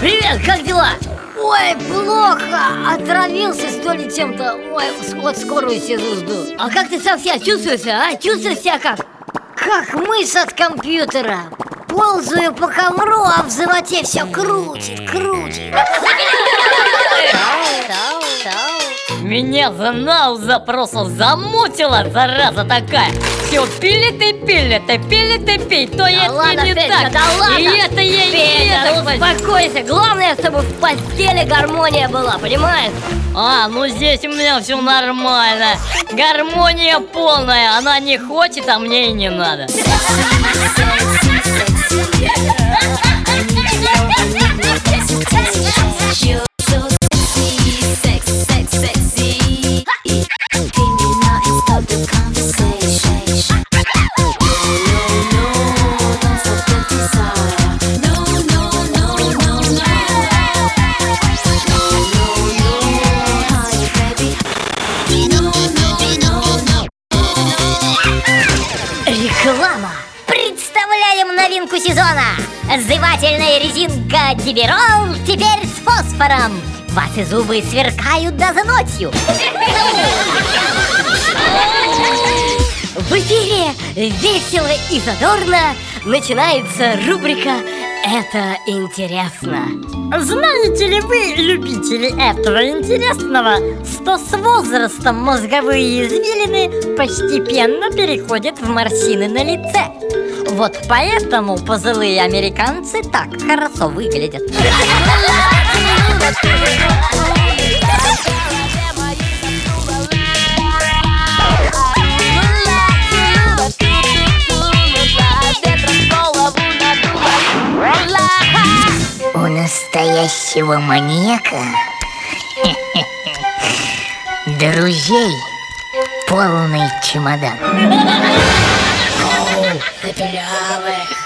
Привет, как дела? Ой, плохо! Отравился, что ли, чем-то? Ой, вот скорую сижу жду. А как ты сам себя чувствуешь, а? Чувствуешь себя как? Как мышь от компьютера. Ползаю по ковру, а в животе все крутит, крутит. Меня за нау запросом замутила, зараза такая. Все пилит и пилит, и пилит и пилит То есть ладно, не Петька, так. да ладно. И это ей Петя, не ну так успокойся. Главное, чтобы в постели гармония была, понимаешь? А, ну здесь у меня все нормально. Гармония полная. Она не хочет, а мне и не надо Реклама! Представляем новинку сезона! Зывательная резинка Диберол теперь с фосфором! Ваши зубы сверкают даже ночью! В эфире весело и задорно начинается рубрика «Это интересно». Знаете ли вы, любители этого интересного, что с возрастом мозговые извилины постепенно переходят в морщины на лице? Вот поэтому пожилые американцы так хорошо выглядят. Настоящего маньяка друзей полный чемодан. Капелявых.